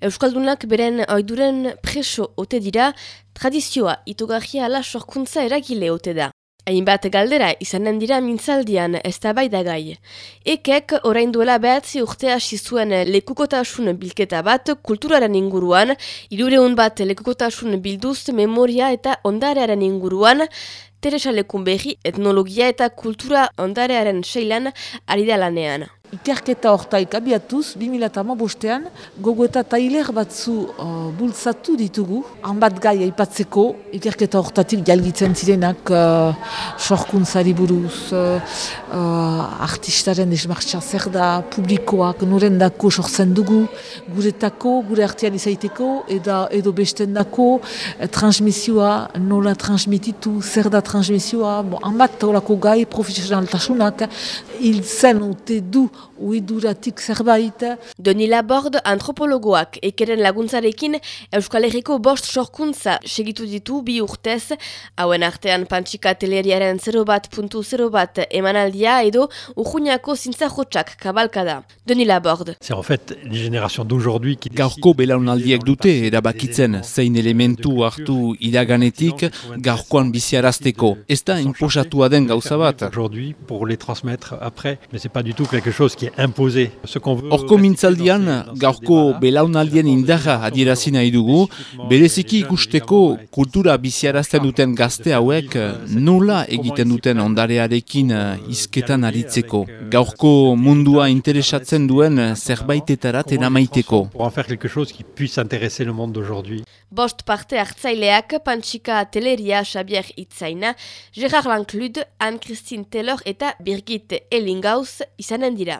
Euskaldunak beren oiduren preso ote dira, tradizioa itogarria ala sorkuntza eragile ote da. Hainbat galdera izanen dira mintzaldian ez da bai da gai. Ekek orain duela behatzi urte hasi lekukotasun bilketa bat kulturaren inguruan, irureun bat lekukotasun bilduz memoria eta ondarearen inguruan, Teresa Lekunberri etnologia eta kultura ondarearen seilan ari da lanean. Ikerketa hortaik abiatuz, 2008 bostean, gogo eta tailer batzu uh, bultzatu ditugu. Hanbat gai aipatzeko, ikerketa hortatik jalgitzen zirenak uh, sorkuntzari buruz, uh, uh, artistaren desmartza zer da, publikoak noren dako sortzen dugu, guretako, gure artean izaiteko, eda, edo besten dako, eh, transmisioa, nola transmititu, zer da transmisioa, bon, hanbat taulako gai profesionaltasunak, hil zen ute du uiduratik zerbait. Doni Laborde antropologoak ekeren laguntzarekin Euskal Herriko bost sorkuntza segitu ditu bi urtez, hauen artean pantxika teleriaren 0 bat puntu 0 bat emanaldia edo urjuniako zintza jotxak kabalkada. Doni Laborde. C'est en fait une génération d'aujourd'hui qui... Gaurko belaunaldiek dute erabakitzen zein elementu hartu iraganetik gaurkoan biziarazteko. Ez da imposatua den gauza bat. Aujourd'hui pour les transmettre après, mais c'est pas du tout quelque chose Horko mintzaldian, gaurko belaunaldien indarra adierazi nahi dugu, bereziki ikusteko kultura biziarazten duten gazte hauek nola egiten duten ondarearekin izketan aritzeko. Gaurko mundua interesatzen duen zerbaitetarat eramaiteko. Pour en faire quelque chose qui puisse intéresser le monde d'aujourd'hui. Bost parte hartzaileak Pantxika Teleria Xabier Itzaina, Gerard Lanclude, Anne-Christine Taylor eta Birgit Ellingaus izanen dira.